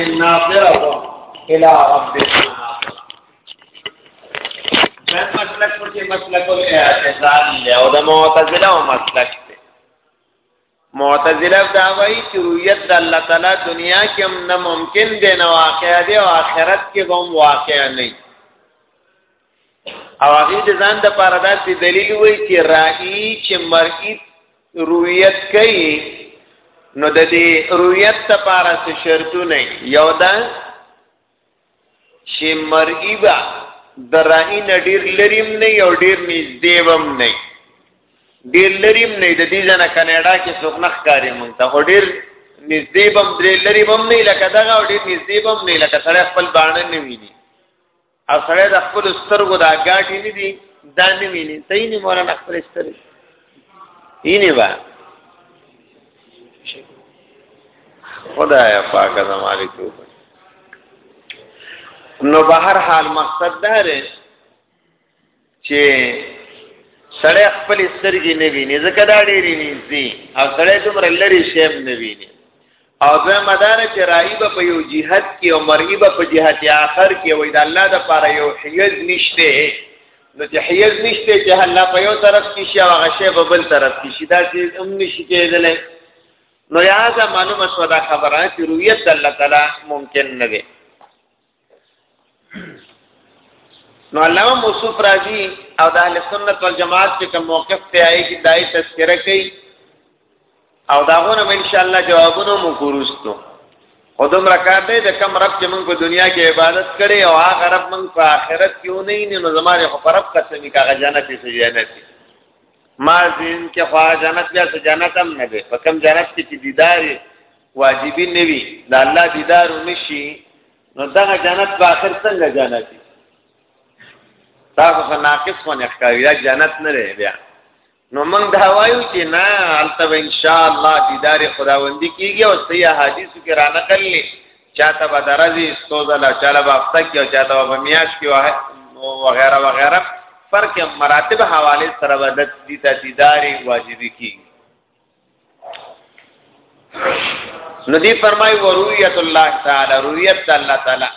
ان ناظره الى ربنا دا مسلک پر دې مسلک او اعتزال له او د معتزله او مسلک دی معتزله دا وایي چې رؤیت د الله تعالی دنیا کې هم نه ممکن دی نه واقع دی او آخرت کې هم واقع نه او هغه د ځان د پاره داسې دلیل وای چې رائي چې مرئی رویت کوي نو د دې رویت لپاره څه شرطونه یو دا چې مرئی با د رائي نډیر لریم نه یو ډیر نږدې وم نه ډیر لریم نه د دې ځنه کاناډا کې څوک نه ښکاري مونږ ته هو ډیر نږدې بم درې لري بم نه لکه دغه ډیر نږدې بم نه لکه سره خپل باندې نه ویني او سړی د خپل سترګو دا ګاټي نه دي دا نه ویني ته یې نه مولانا خپل سترګې یې نه با خدای پاک زماري کو نو بهر حال مقصد دا دی چې سړی خپل سترګې نه ویني ځکه دا ډېرې نږدې او سړی دومره لرې شی هم نه ویني او دویمه دا ده چې رایي به په یو جهت کې او مرئي به په جهت آخر کې وي د الله دپاره یو حیز نشته نو چې حیز نشته چې الله په یو طرف کې شي او هغه شی په بل طرف کې شي دا چې هم نشي کېدلی نو لهذا معلومه شوه دا خبره چې رویت الله تعالی ممکن نه دی نو علامه موصوف راضی او د اهل سنت والجماعت چې کوم موقف ته آئے کی دای تذکرہ کوي او داغونه ان شاء الله جوابونه مو کوروستو خودم رکاته د کم رب چې موږ په دنیا کې عبادت کړي او هغه رب موږ په آخرت کې ونی نه نو زماره خو رب قسمی کاغه جنت ته جنت ما زین کې خوا جنت یا جنت هم نه ده په کم جنت کې چې دیداري واجبی نوی دا الله دیدار نشي نو دغه جنت په اخر څنګه جنت دی تاسو په ناقص خو نه ښکاري دا جنت نه دی بیا نو موږ دا وایو چې نه البته ان شاء الله دیدار خداوندی کیږي او صحیح حدیث کې را نقل لې چاته به درځي استوزلا چاله به افته کې او چاته به میاش کې وغیرہ وغیرہ فرق مراتب حواله سره ودت دي ته دیدار واجبي کیږي ندی فرمای و رؤیت الله تعالی رؤیت الله تعالی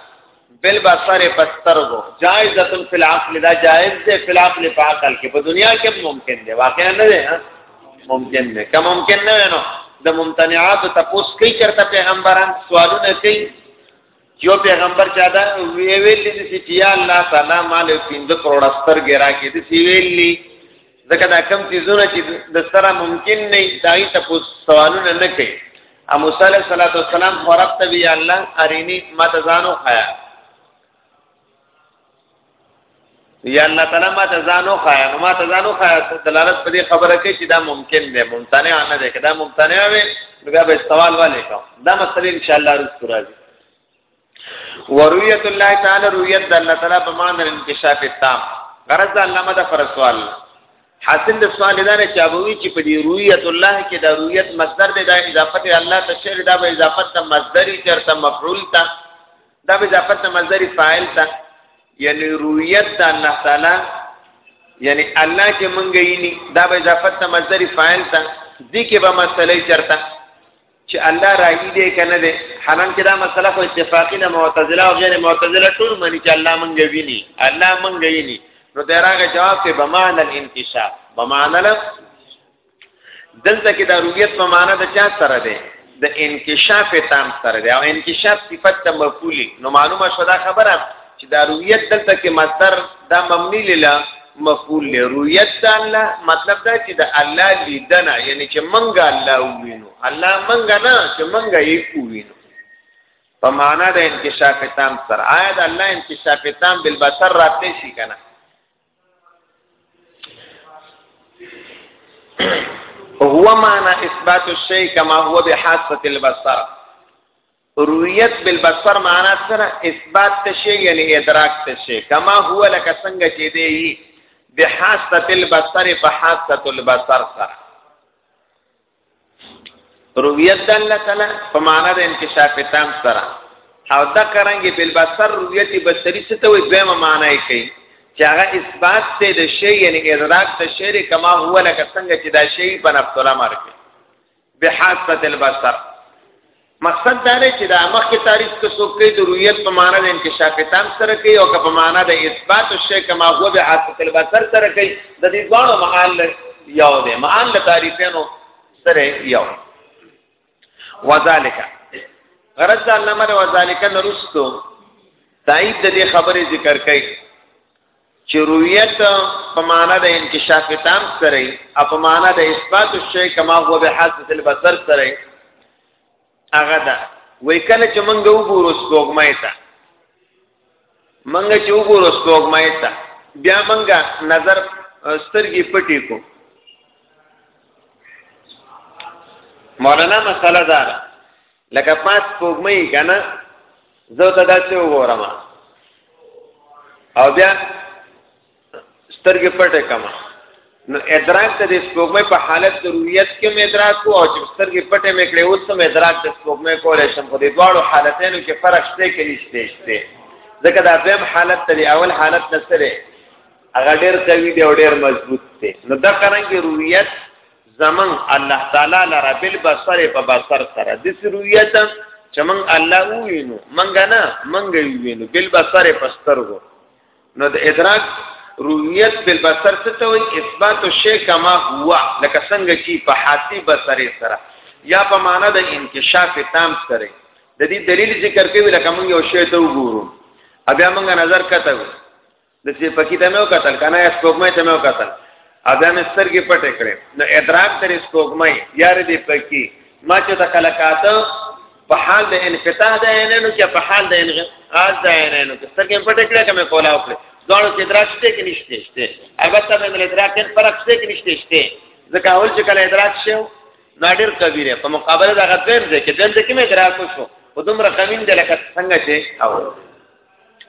بل بصر پسترغو جائزتن فی العقل دا جائز دی فی العقل په عقل کې په دنیا کې ممکن دی واقعا نه دی ممکن دی که ممکن نه نو د ممتنعات تپوس کوي چرته پیغمبران سوالونه کوي یو پیغمبر چا دا ویل دي چې یا الله تعالی مال 15 کروڑ ستر ګرا کې دي سی ویلي ځکه دا کم چیزونه چې د سره ممکن نه دای ته پوس سوالونه نه کوي ا موسی علیہ الصلوۃ والسلام ورته وی الله ارینی ما ته ځانو خیا یا الله تعالی ما ته ځانو خایا نو ما ته ځانو خایا ته دلالت په دې خبره کوي چې دا ممکن دی ممتنع نه دی کدا ممتنع وي نو بیا به سوال والے کوم دا مسله ان شاء الله رسول راځي ورؤیت الله تعالی رؤیت الله تعالی په معنی انکشاف التام غرض الله ما دا فرض سوال حاصل د سوال دا نه چابوي چې په دې رؤیت الله کې دا رؤیت مصدر دی دا اضافت الله ته شعر دا به اضافت ته مصدر چرته مفعول ته دا به ځافت مصدر فاعل ته یعنی رویت د الله تعالی یعنی الله چې مونږ یې ني دا به ځافت مصدر فاعل ته دي کې به مسلې چرته چې الله راځي دې کنه دې حالان کې دا مسله خو اتفاقی نه معتزله او غیر معتزله ټول مني چې الله مونږ ویني الله مونږ یې ني نو دراغه جواب کې بمانه الانتشاء بمانه دلته کې دا رؤیت په معنا د چا سره ده د انکشاف تام سره ده او انکشاف صفت ته مفعولی نو معلومه شو دا خبره چې دا رؤیت دلته کې مصدر دا مبني لله مفعول له رؤیت د الله مطلب دا چې د الله لیدنه یعنی چې منګه الله وینو الله منګه نه چې منګه یې وینو په معنا د انکشاف تام سره آیا د الله انکشاف تام بالبصر راته شي کنه هو معنا اثبات الشيء كما هو بحاسه البصر رؤیت بالبصر معنا سره اثبات تشي یعنی ادراک تشي کما هو لك څنګه چې دی بحاسه البصر په حاسه البصر سره رویت دل سره په معنا د انکشاف تام سره او دا کرانګي بل بصر رویت بصری څه ته وي به معنا یې کوي چې هغه اثبات ته د شی یعنی ادراک ته شی کما هو لکه څنګه چې دا شی په نفس الامر کې بحاسه البصر مقصد دا دی چې دا مخکې تعریف که څوک کوي د رویت په معنا د انکشاف تام سره کوي او که په معنا د اثبات الشیء کما هو به حاصل البصر سره کوي د دې دواړو معال یو دی معال له تعریفینو سره یو وذالک غرض الله مر وذالک نرستو تایید د دې خبرې ذکر کوي چې رویت په معنا د انکشاف تام سره او په معنا د اثبات الشی کما هو به حاسس البصر سره هغه ده وای کله چې مونږ وګورو سپوږمۍ ته مونږ چې وګورو سپوږمۍ ته بیا مونږ نظر سترګې پټې کو مولانا مسله ده لکه پاس پوګمې کنه زه ته داسې وګورم او بیا سترګې پټې کما نو ادراک ته د سپوږمۍ په حالت د رویت کې مې ادراک کو او چې سترګې پټې مې کړې اوس مې ادراک د سپوږمۍ کولای شم خو د دواړو حالتونو کې فرق شته کې نشته شته ځکه دا دویم حالت ته د اول حالت نه سره هغه ډېر قوي دی او ډېر مضبوط دی نو دا قرانګي رویت زمن الله تعالی لرا بل بصر په بصر سره د سرویت چې من الله وینو منګه نه منګه وینو بل بصر په سترګو نو د ادراک رویت بل بصر څه ته وایي اثبات شی کما هو لکه څنګه چې په حاسی بصر سره یا په معنا د انکشاف تام سره د دې دلیل ذکر کوي لکه موږ یو شی ته وګورو بیا موږ نظر کته د سپکی ته مې وکتل کنه یا سپوږمۍ ته مې وکتل ادا مې سترګې پټې کړې نو ادراک تر سپوږمۍ یار دې پکی ما چې ته کله کاته په حال د انفتاح د عینونو کې په حال د انغاز د عینونو کې سترګې پټې کړې کومه کولا وکړې ځوانو کې ادراک شته کې نشته شته البته مې ادراک کې فرق شته کې نشته شته ځکه اول چې کله ادراک شو نادر کبیره په مقابله د غدر ځکه دلته کې مې ادراک وشو په دومره قوین د لکه څنګه چې اول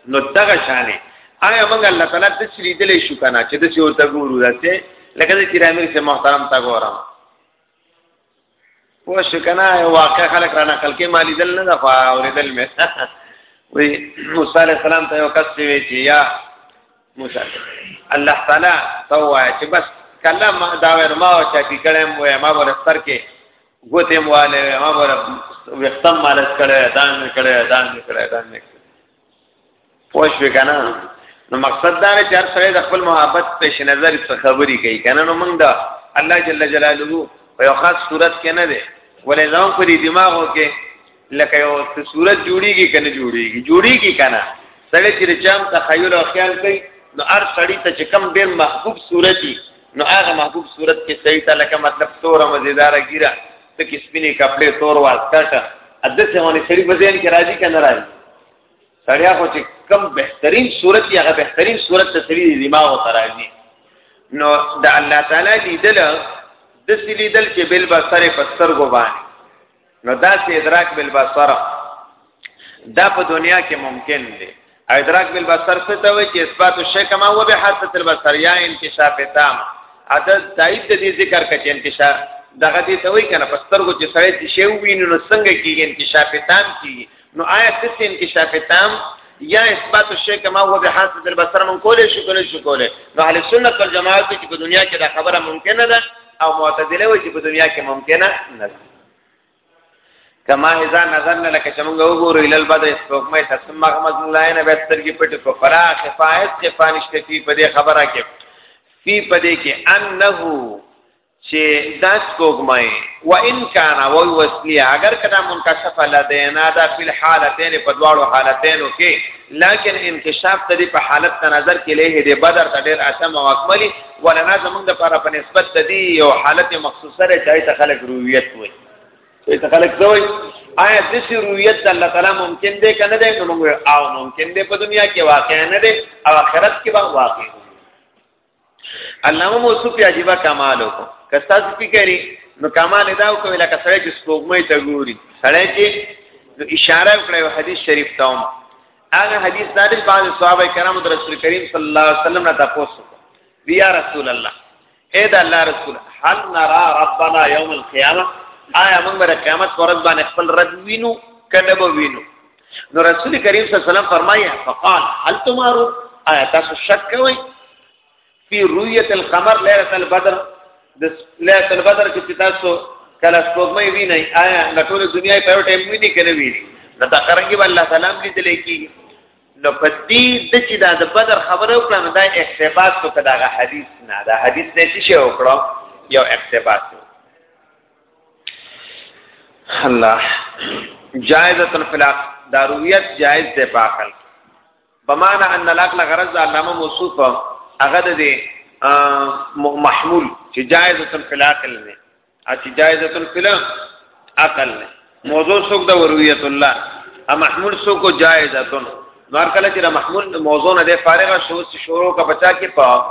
نو دغه شانه آیا موږ الله تعالی د سری دلې شو کنه چې د څه ورته ګورو داسې لکه د کرامیر سے محترم تا ګورم پوه شو کنه واقع خلک را نقل کې مالی دل نه دفع اوریدل مې وی موسی علیہ السلام ته یو کس وی چې یا موسی الله تعالی تو وای چې بس کلام دا ور ما او چا کې کړم وای ما ور سر کې ګوتې مواله ما ور وختم مالس کړه دا مې کړه دا مې کړه دا مې کړه پوښ وکنه نو مقصد دا چې هر سره د خپل محبت پیش نظر څخه خبري کوي کنه نو موږ دا الله جل جلاله په یو خاص صورت کې نه دی ولې ځان په دماغو کې لکه یو څه صورت جوړیږي کنه جوړیږي جوړیږي کنه سړی چې چام تخیل او خیال کوي نو هر سړی ته چې کم ډیر محبوب صورتي نو هغه محبوب صورت کې صحیح ته لکه مطلب تور مزیدار ګیره ته کې سپینې کپڑے تور واسطه اده څه باندې سړی په ذهن کې راځي کنه راځي سړیا خو چې کم بهترین صورت یا هغه بهترین صورت ته سړي د دماغ او تراځي نو د الله تعالی لیدل د سړي دل چې بل بصره پستر ګو باندې نو دا چې ادراک بالبصر دا په دنیا کې ممکن دی ادراک بالبصر څه ته وایي چې اثبات الشی کما هو به حادثه البصر یا انکشاف تام عدد تایید د دې ذکر کچ انکشاف دغه دې ته وایي کنه پسترګو چې سړی چې شی ویني نو څنګه کیږي انکشاف تام کیږي نو آیا دسې انکشاف تام یا اثبات الشیء کما هو بحاسد البصر من کولې شو کولې شو کولې نو اهل سنت والجماعت چې په دنیا کې دا خبره ممکنه ده او معتزله وایي چې په دنیا کې ممکنه نه ده کما اذا نظرنا لك چمنګ وګورو ال البدر استوکمه تسمع محمد الله نه بهتر کې پټ کو فرا خفایت کې پانشته فی په دې خبره کې فی په دې کې انه چې دا سپوږمۍ و ان کان و وسلی اگر کدا منکشف لدینا دا فی الحالتین په دواړو حالتینو کې لکن انکشاف ته دی په حالت ته نظر کې له دې بدر ته ډیر اسم او اکملی ولنا زمونږ د لپاره په نسبت ته دی یو حالت مخصوصه لري چې ته خلق رویت وي چې ته خلق څه وي آیا د سی رویت د الله تعالی ممکن دی کنه دی نو موږ او ممکن دی په دنیا کې واقع نه دی او آخرت کې به واقع علامه موصوف یې عجیبه کمال وکړو که تاسو فکرې نو کمال دا وکړو لکه سړی چې سپوږمۍ ته ګوري سړی چې نو اشاره وکړو حدیث شریف ته هم هغه حدیث دا دی بعض صحابه کرامو د رسول کریم صلی الله علیه وسلم نه تاسو بیا رسول الله اے دا الله رسول هل نرا ربنا یوم القیامه آیا موږ به قیامت پر ورځ باندې خپل رب وینو کنه به وینو نو رسول کریم صلی الله علیه وسلم فرمایي فقال هل تمارو آیا تاسو شک کوئ فی رؤیت القمر ليله البدر د ليله البدر کې تاسو کله سپوږمۍ وینئ آیا د ټول دنیا په یو ټیم ویني کنه ویني نو دا څنګه به الله تعالی دې دلې کې نو په دې د چې دا د بدر خبره وکړه نو دا اقتباس وکړه دا حدیث نه دا حدیث نه شي وکړو یو اقتباس الله جائزه الفلاق دارویت جائز ده په عقل بمانه ان العقل غرض علامه موصوفه هغه ده محمول چې جائزه الفلاق نه چې جائزه الفلاق عقل نه موضوع څوک ده ورویت الله ا محمول څوک جائزه تن نور کله چې محمول موضوع نه ده فارغه شو شروع کا بچا کې په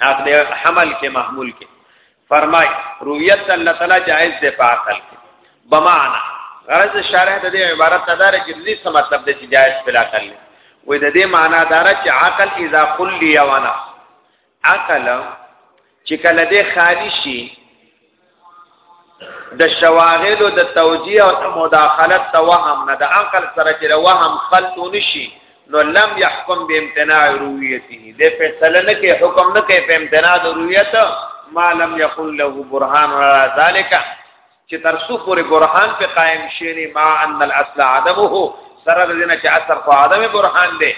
حق دی حمل کې محمول کې فرمای رؤیت الله تعالی جائز دی په عقل کې بمعنا غرض شارح د دې عبارت تدار چې دې څه مطلب دی چې جائز بلا عقل نه وې د دې معنا دار چې عقل اذا قل لي وانا عقل چې کله دې خالی شي د شواغلو د توجیه او د مداخلت ته وهم نه د عقل سره چې وهم خلط نشي نو لم يحكم بامتناع رؤيته د فیصله نه کې حکم نه کې په امتناع د رؤیت ما لم يكن له برهان على ذلك چې تر څو پورې برهان په قائم شي ما ان الاصل عدمه سره د دې نه چې اثر په عدم برهان دی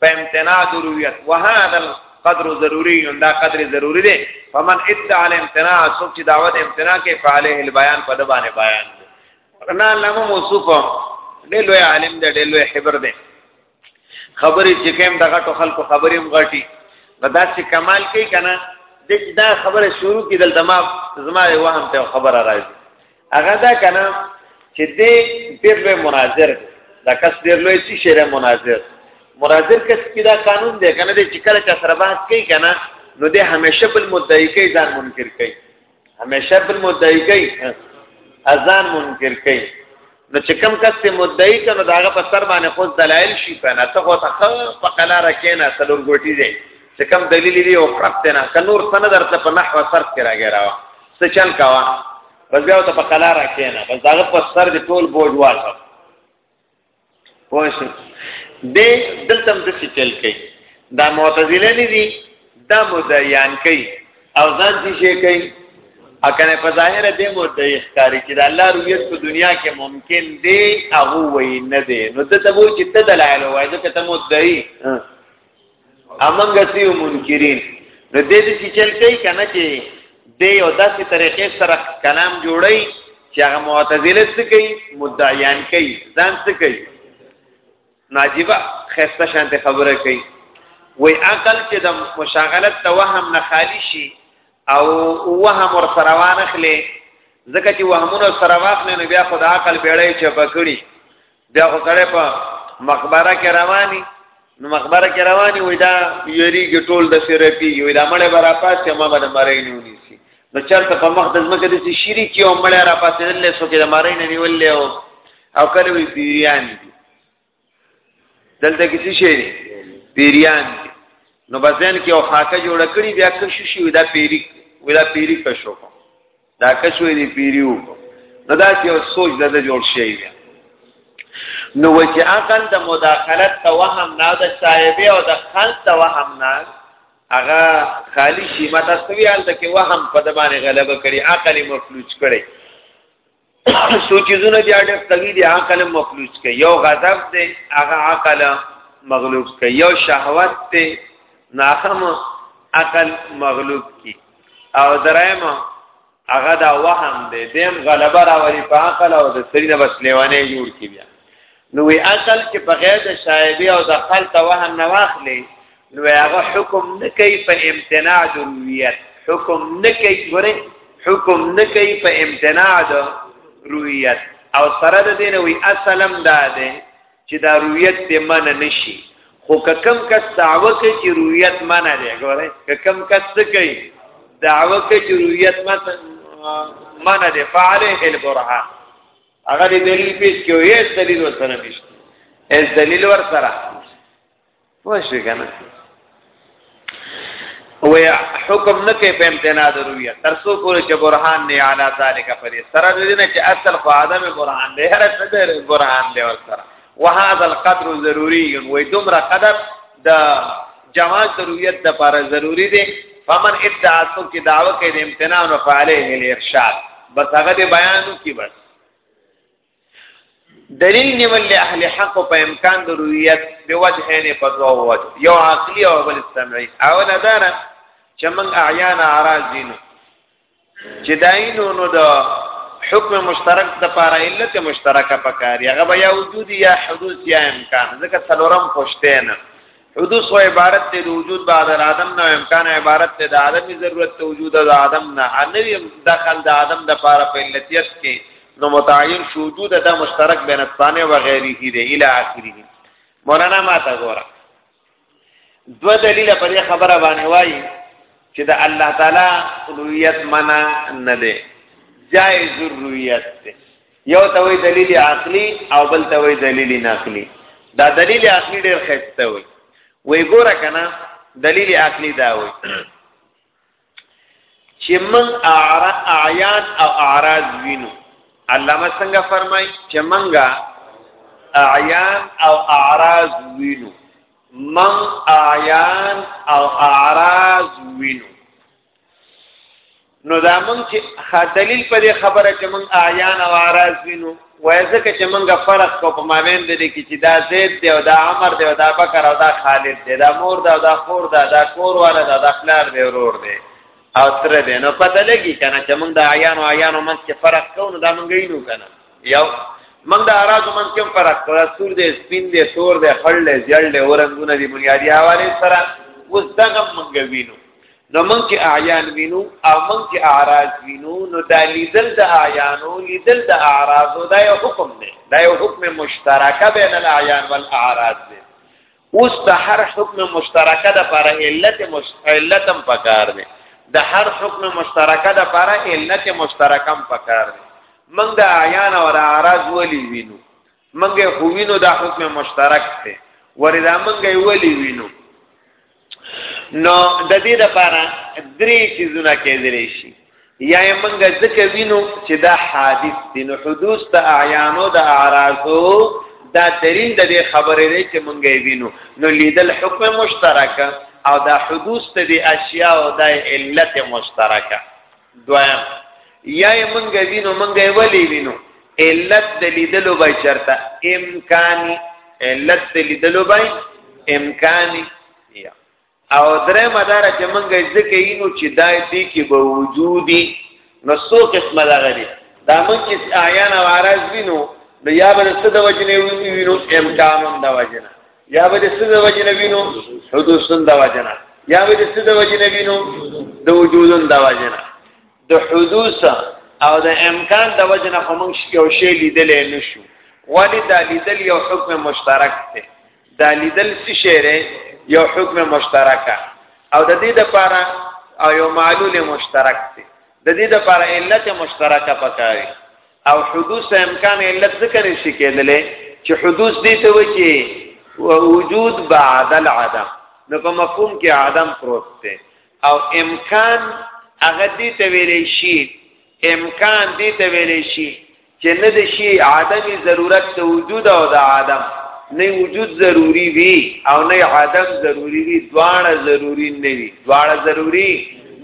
په امتناع ضرورت وهذا القدر ضروری دا قدر ضروری دی فمن ادعى الامتناع څوک چې دعوت امتناع کوي فعليه البيان په د باندې بیان دی رنا لم موصوف ډېر لوی عالم دی ډېر لوی خبر دی خبرې چې کوم دغه ټو خلکو خبرې هم غټي دا چې کمال کوي کنه د دا خبره شروع کیدل دما زما وهم ته خبره راځي هغه دا کنه چې دې ډېر لوی مناظر دا کس ډېر لوی شي شعر مناظر مناظر کس کې دا قانون دی کنه دې چې کله چا سره بحث کوي کنه نو دې همیشه بل مدعی کوي ځان منکر کوي همیشه بل مدعی کوي ازان منکر کوي نو چې کم کس ته مدعی کنه داغه په سر باندې خود دلایل شي کنه ته خو ته په قلا را کینه سلور ګوټی دی چې کم دلیل دی او خرابته نه کنور سند درته په نحو صرف کې راګراوه څه چل کاوه بس بیا ته په قلا را کېنه بس داغه په سر دې ټول بوج واچو پوښتنه دې دلته د څه چل کوي دا معتزله نه دي دا مدعیان کوي او ځان دي شي کوي اکنه په ظاهر دې مدعی ښکاری چې د الله رؤیت په دنیا کې ممکن دی هغه وای نه دی نو ته ته وای چې ته دلایل وای ځکه ته مدعی امنګ سی منکرین نو دې دې چې چل کوي کنه چې دې یو داسې طریقې سره کلام جوړي چې هغه معتزله څه کوي مدعیان کوي ځان څه کوي ناجیبه خسته شانته خبره کوي وای عقل چې د مشاغلت توهم نه خالی شي او وهم ور سره وانخلې ځکه چې وهمونه سره واخلې نو بیا خدای عقل بیړې چې پکړي بیا خو سره په مقبره کې رواني نو مقبره کې رواني وای دا یری ګټول د شرپی یو دا مړې برا پاس چې ما باندې مړې نیونی سي نو چرته په مخ د زمکه د شریک یو مړې را پاسې دلې سو کې د مړې نه نیولې او او کله وی پیریان دي دلته کې څه شي پیریان دي نو بزن کې او خاکه جوړ کړی بیا که شو شي دا پیری ودا پیری کښو دا کشوې دی پیریو نو دا چې یو سوچ د جوړ شي دی نو چې عقل د مداخلت ته وهم نه د صاحب او د خلق ته وهم نه هغه خالی شي ماته سویال د کې وهم په د باندې غلبه کړي عقل مفلوج کړي سوچونه دي اړه قوی دي عقل مفلوج کړي یو غضب دی هغه عقل مغلوب کړي یو شهوت دی ناخم عقل مغلوب کړي او دریم هغه دا وهم دی دیم غلبه راولي په عقل او د سرینه بس لیوانه جوړ کی بیا نو وی عقل کې په غیر د شایبی او د خلط وهم نه واخلي نو هغه حکم نه کوي په امتناع د رویت حکم نه کوي ګوره حکم نه کوي په امتناع د رویت او سره د دین وی اصلم دا دی چې دا رویت دې منع نشي خو ککم کس دعوه کوي چې رویت منع دی ګوره ککم کس څه کوي دعوه کوي چې رویت منع دی فعله البرهان هغه دلیل پیش کوي هیڅ دلیل ورسره نشته هیڅ دلیل ورسره پوه شئ که نه ویا حکم نه کوي په امتناع د رویه تر څو پورې چې برهان نه اعلی ذالک پرې سره د دې نه چې اصل خو عدم برهان دی هر څه د برهان دی ور سره وهذا القدر ضروری وي دومره قدر د جواز ضرورت د لپاره ضروری دی فمن ادعا تو کی دعوه کوي د امتناع او فعاله الارشاد بس هغه بیان کی بس دلیل نیول له اهل حق په امکان د رؤیت به وجهین په دوه وجه یو عقلی او بل سمعي او ندار چې موږ اعیان اراضین چې داینو نو د حکم مشترک د پاره علت مشترکه پکاري هغه بیا وجود یا حدوث یا امکان ځکه څلورم خوشته نه حدوث و عبارت ته د وجود بعد العدم نه امکان عبارت ته د عدم ضرورت ته وجود د عدم نه انوی دخل د عدم د پاره په علتیت کې نو متعین شو وجود د مشترک بین الثانه و غیره دی الی اخره مولانا ما تا ګوره دو دلیل په دې خبره باندې وایي چې د الله تعالی اولویت منا نه ده جائز الرؤیت ده یو ته وی دلیل عقلی او بل ته وی دلیل نقلی دا دلیل عقلی ډیر خسته وی وی ګوره کنه دلیل عقلی دا وی چې من اعیان او اعراض وینو علامه څنګه فرمای چې منګه اعیان او اعراض وینو من اعیان او اعراض وینو نو دا مونږ چې دلیل په دې خبره چې مونږ اعیان او اعراض وینو وای ځکه چې مونږ فرق کو په مابین د دې کې چې دا زید دی او دا عمر دی او دا بکر او دا خالد دی دا مور دا دا خور دا دا کور والا دا دا خلار دی ورور دی او تر دې نو پته لګی کنه چې مونږ د اعیان او اعیان مونږ کې فرق کوو نو دا مونږ یې نو کنه یو مونږ د اعراض مونږ کې فرق کوو سور دی سپین دی تور دی خړل دی ځړل دی اورنګونه دی بنیادی حواله سره وځ دغه مونږ وینو نو من کې اعیان وینو او من کې اعراض وینو نو دا لیدل د اعیانو لیدل د اعراضو دا یو حکم دی دا یو حکم مشترکه بین الاعیان والاعراض دی اوس د هر حکم مشترکه د پر علت مش... علتم پکار دی د هر حکم مشترکه د پر علت مشترکم پکار دی من د اعیان او اعراض ولی وینو منګه خو وینو دا حکم مشترک دی وردا منګه ویلی وینو نو د دې لپاره درې چیزونه کېدل شي یا منګه ځکه وینو چې دا حادث دی نو حدوث ته اعیانو د اعراضو دا دلیل د دې خبرې دی چې منګه وینو نو لیدل حکم مشترک او دا حدوث ته دی اشیاء او د علت مشترکه دویم یا منګه وینو منګه ولی وینو علت د لیدلو به چرته امکانی علت د لیدلو به امکانی یا او درې مدار چې منګه ځکه اینو چې دای دې کې به وجودي نو څو قسمه لغړي دا مونږ چې آیان او عارض وینو د یا بل څه د وجنې وینو امکانون د وجنه یا به د سده وجه نبینو حدوثن دا وجنه یا به د سده وجه نبینو د وجودن دا وجنه د حدوث او د امکان د وجنه خو موږ یو شی لیدلې نشو ولی دا لیدل یو حکم مشترک دی دا لیدل څه شی یو حکم مشترکه او د دې لپاره او یو معلول مشترک دی د دې لپاره علت مشترکه پکاري او حدوث امکان علت ذکر شي کېدلې چې حدوث دې ته و چې وجود بعد العدم نو په مفهوم کې عدم پروت دی او امکان هغه دې ته ویلې شي امکان دې ته ویلې شي چې نه د شي عدم ضرورت ته وجود او د عدم نه وجود ضروری وي او نه عدم ضروری وي دواړه ضروری نه وي دواړه ضروری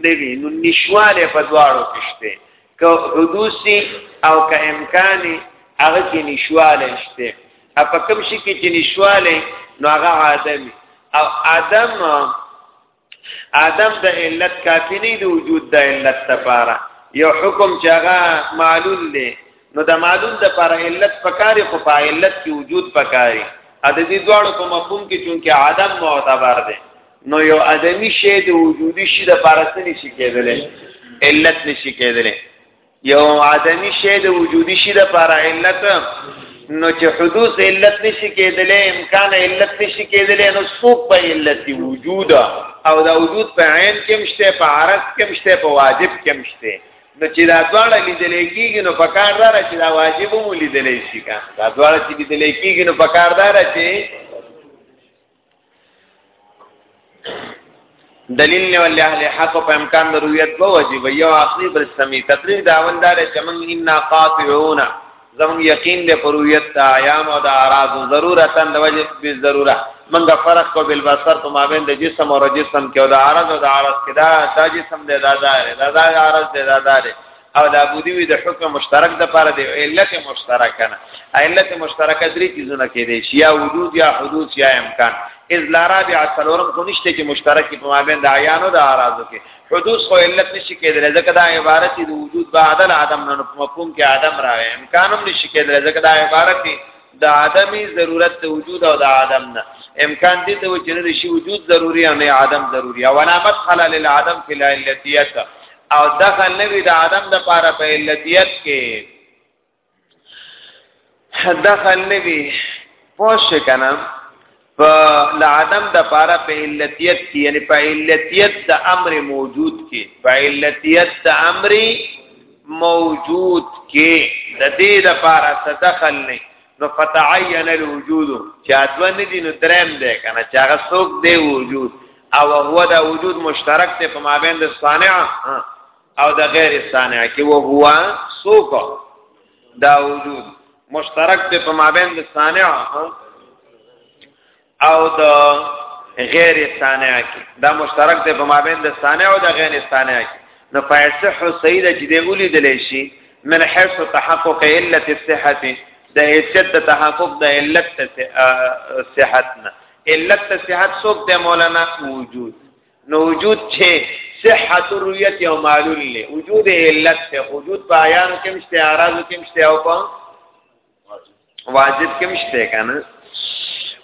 نه وي نو نشواله په دواړو کې شته که حدوثي او که امکاني هغه کې نشواله شته په کوم شي کې چې نشواله نو هغه عدم او عدم عدم د علت کافی نه دی وجود د علت لپاره یو حکم چې هغه معلول دی نو د معلول د لپاره علت پکاري خو په علت کې وجود پکاري ا د دې دواړو په مفهوم کې چونکه عدم معتبر دی نو یو ادمی شی د وجودي شی د پارسته نشي کېدلی علت نشي کېدلی یو ادمی شی د وجودي شی د پاره علت نو چې حدوث علت نشي کېدلی امکان علت نشي کېدلی نو څوک په علت وجود او دا وجود په عین کې مشته په عرض کې مشته په واجب کې مشته نو چې دا دواړه لیدل کېږي نو په کار دار چې دا واجب مو لیدل شي کا دا دواړه چې لیدل کېږي نو په کار دار چې دلیل نه ولې اهل حق په امکان د رؤیت به واجب یو اخلي بل سمي تقریر دا وندار چې من ان قاطعون زمون یقین دې پر رؤیت ته ایام او د اراض ضرورتا د وجه به ضروره من دا فرق کو بل بصر په مابین د جسم او جسم کې او د اراض او د اراض کې دا دا جسم دې دا دا دا دا اراض دې دا دا او دا بودی وی د حکم مشترک د پاره دی علت مشترکه نه علت مشترکه درې چیزونه کې دي یا وجود یا حدوث یا امکان اذ لا رابع سلورم خو نشته چې مشترک په مابین د عیانو د اعراضو کې حدوث خو علت نشي کېدل ځکه دا عبارت دی وجود بعد العدم نه په مفهوم کې عدم راغی امکان هم نشي کېدل ځکه دا عبارت دی د عدمي ضرورت د وجود او د عدم نه امکان دي ته چې نه شي وجود ضروري او نه عدم ضروري او علامت خلل العدم فی العلتیه او دخل نوی د عدم د پاره په علتیت کې دخل نوی پوش کنه په لعدم د پاره په علتیت کې یعنی په علتیت د امر موجود کې په علتیت د امر موجود کې د دې د پاره تدخل نه نو فتعین الوجود چې ادو نه دي نو درم دی کنه چې هغه څوک دی وجود او هو دا وجود مشترک دی په مابین د صانع او د غیر صانع کې او هو څوک دا وجود مشترک دی په مابین د صانع او د غیر صانع کې دا مشترک دی په مابین د صانع او د غیر صانع کې نو فیصح سید چې دی اولی دلی شي من حيث تحقق علت الصحه د حیثیت د تحقق د علت صحت نه علت صحت څوک د مولانا وجود نو وجود چې صحت الرؤیت یو معلول له وجود علت ته وجود په عیان کې مشته اعراض کې مشته او په واجب کې مشته کنه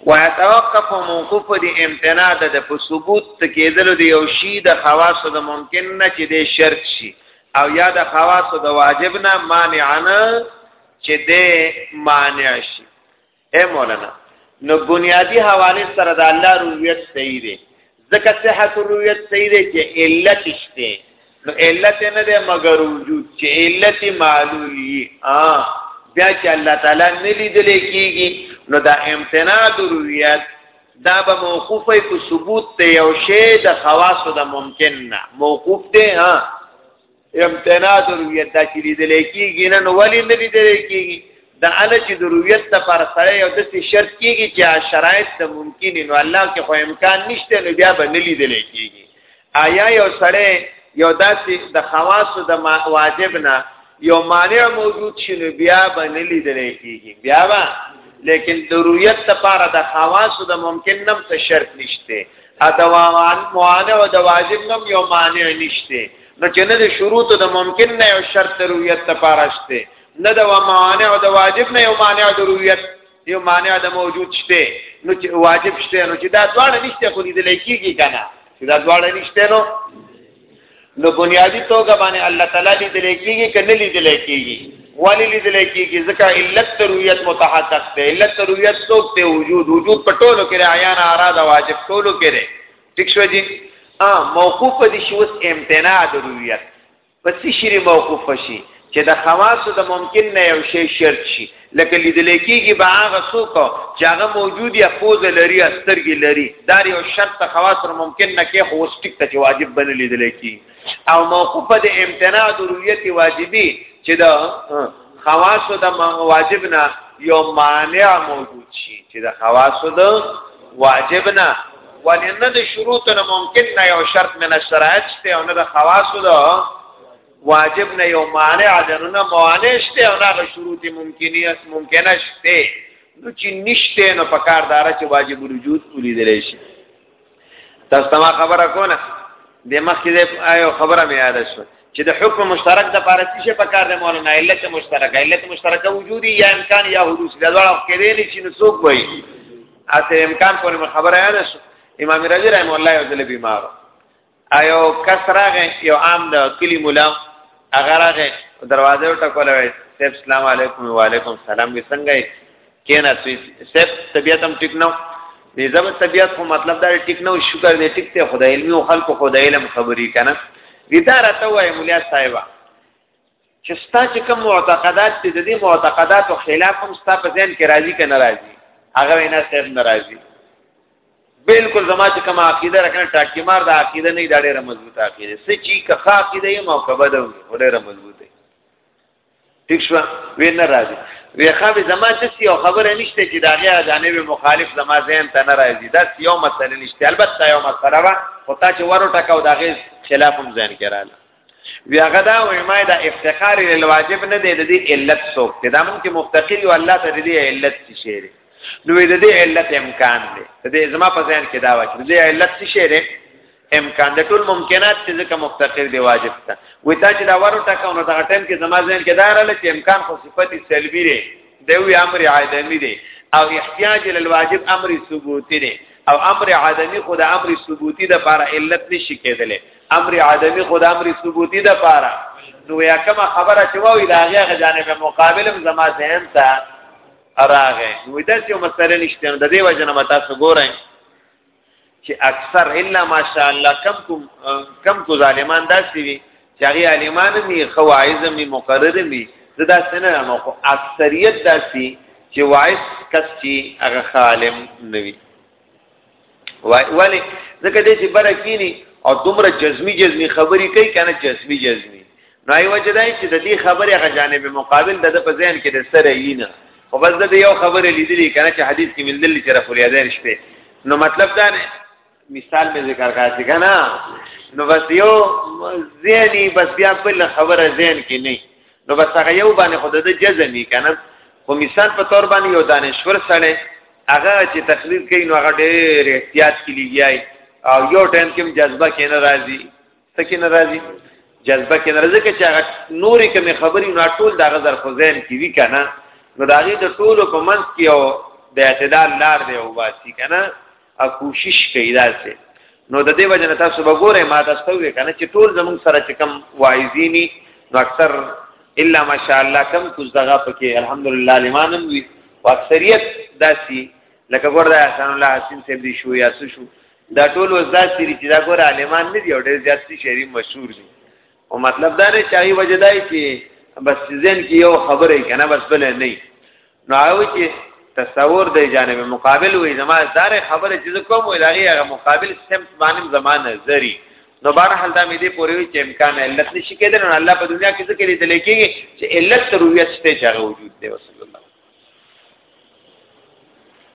ويتوقف موقوف دي امتناع د په ثبوت کېدل دی یو شی د خواص د ممکن نه چې د شرط شي او یا د خواص د واجب نه مانع نه چې د مانع شي اے مولانا نو بنیادی حواله سره د الله رؤیت صحیح دی ځکه صحت الرؤیت صحیح دی چې علت شته نو علت نه دی مگر وجود چې علت معلولی ا بیا چې الله تعالی نه لیدل کیږي نو دا امتناع الرؤیت دا به موقوفه په ثبوت ته یو شی د خواصو د ممکن نه موقوف دی ها امتناع د رؤیت دا چې لیدل کېږي نه نو ولې نه لیدل کېږي دا اله چې د رؤیت لپاره سره یو د څه شرط کېږي چې شرایط د ممکن نو الله کې خو امکان نشته نو بیا به نه لیدل کېږي آیا یو سره یو داسې د خواص د واجب نه یو مانع موجود شي نو بیا به نه لیدل کېږي بیا به لیکن د رؤیت لپاره د خواص د ممکن نم څه شرط نشته ا د معانه او د واجب نم یو مانع نشته نو چې نه د شروط د ممکن نه یو شرط د رؤیت لپاره شته نه د مانع او د واجب نه یو مانع د رؤیت یو مانع د موجود شته نو چې واجب شته نو چې دا دواړه نشته خو دې لیکيږي کنه چې دا دواړه نشته نو نو بنیادی توګه باندې الله تعالی دې لیکيږي کنه دې لیکيږي ولی لیدل کیږي ځکه علت ترویت متحقق ده علت ترویت څوک ته وجود وجود پټولو کې عیان اراده واجب ټولو کې ٹک شو جی ا موقوف دي شي اوس امتناع د رؤیت پس شری موقوف شي چې د خواص د ممکن نه یو شی شرط شي لکه لیدل کېږي به هغه څوک چې هغه موجود یا پوز لري استرګي لري دا یو شرط خواص ممکن نه کې خو ټیک ته واجب بنه لیدل کېږي او موقوفه د امتناع ضرورت واجبی چې د خواصو د واجب نه یو مانع موجود شي چې د خواصو د واجب نه ولې نه د شروط نه ممکن نه یو شرط من الشرائط ته او نه د خواصو د واجب نه یو مانع ده نو نه موانع شته او نه شروط ممکنیت ممکنه شته نو چې نشته نو پکار دار چې واجب الوجود ولیدل شي تاسو ما خبره کوله د مخکې د آیو خبره مې یاد شو چې د حکم مشترک د پاره څه شي پکار دی مولانا علت مشترک علت مشترک وجودي یا امکان یا حدوث دا ډول کېدې نه چې نسوک وي اته امکان په خبره یاد شو امام رضی رحم الله یو ځل بیمار ایو کس راغې یو عام د کلی مولا هغه راغې دروازه ټکول وای سیف السلام علیکم و علیکم السلام وی څنګه یې کینا سیف طبیعت هم ټیک نو دې زب طبیعت خو مطلب دا ټیک نو شکر دې ټیک ته خدای علم او خلق خدای علم خبرې کنه دې دا راته وای مولا صاحب چې ستا چې کوم معتقدات دي د دې معتقداتو خلاف هم ستا په ذهن کې راځي کنه راځي هغه وینا صاحب ناراضي بالکل زما چې کوم عقیده راکنه ټاکیمار د عقیده نه دا ډیره مضبوطه عقیده سې چې که خا عقیده یې موکبه ده ډیره مضبوطه ٹھیک شو وی نه راځي وی خو زما چې یو خبره نشته چې دا غیا جانب مخالف زما ذهن ته نه راځي دا یو مسله نشته البته یو مسله وا او تا چې ورو ټکاو دا غي خلاف هم ځان کړاله بیا غدا او ما دا افتخار ال واجب نه دی د دې علت څوک دی دا مونږ کې مفتخر یو الله ته دې علت څه شي دی نو د دې علت امکان دی د دې زما په ځان کې دا واجب دی علت څه شي دی امکان د ټول ممکنات چې ځکه مفتقر دی واجب ته وې تا چې دا ورو ټکاو نو دا ټیم کې زما ځین کې دار له چې امکان خو صفت سلبي دی د یو امر عدمی دی او احتیاج ال واجب امر ثبوتی دی او امر عدمی خو د امر ثبوتی د لپاره علت نشي کېدلی امر عدمی خود امر ثبوتی د پاره نو یا کومه خبره چې وایي دا هغه جانب مقابلم زما ذهن ته راغې نو دا چې مسله نشته د دې وجه نه تاسو ګورئ چې اکثر الا ماشاء الله کم کوم کم کو ظالمان داسې وي چې هغه عالمان دي خوایز می مقرر دي دا سنه نو اکثریت داسې چې وایس کس چې هغه عالم نوي وای ولی ځکه دې چې برکینی او دومره جزمی جزمی خبرې کوي کنه جزمی جزمی نو ای وجه دای چې د دې خبرې غ جانب مقابل د په ذهن کې د سره یی نه خو بس د یو خبرې لیدلې کنه چې حدیث کې ملدل چې رفل یادین شپه نو مطلب دا نه مثال مې ذکر کړی چې کنه نو بس یو ذهني بس بیا بل خبره ذهن کې نه نو بس هغه یو باندې خود د جزمی کنه خو مثال په تور باندې یو دانشور سره هغه چې تقریر کوي نو هغه ډېر احتیاط کې لګیای او یو ټایم کې جذبه کې نه راځي څه کې نه راځي جذبه کې نه راځي چې هغه نورې کوم خبرې نو ټول د غزر خزین کې وی کنه نو دا غي د ټولو په منځ کې او د اعتدال لار دی او باسي کنه او کوشش کوي داسې نو د دې وجه نه تاسو وګورئ ما تاسو وی کنه چې ټول زموږ سره چې کم واعظینی نو اکثر الا ماشاء الله کم کوز دغه پکې الحمدلله لمانم وی په اکثریت داسي لکه ګور دا حسن الله حسین صاحب دی شو یا شو دا ټول وزدا سری چې دا ګور عالمان نه دی او ډېر زیات سي شهري مشهور دي او مطلب دا نه چاغي وجدای چې بس ځین کې یو خبره کنه بس بل نه نو او چې تصور دی جانب مقابل وې زما دار خبره چې کوم وې لاغي هغه مقابل سمت باندې زمانه زری نو بهر حال دا مې دې پورې وي چې امکان علت نشي کېدل نو الله په دنیا کې څه کړي دلې کېږي چې علت ضرورت شته چې هغه وجود دی وسلم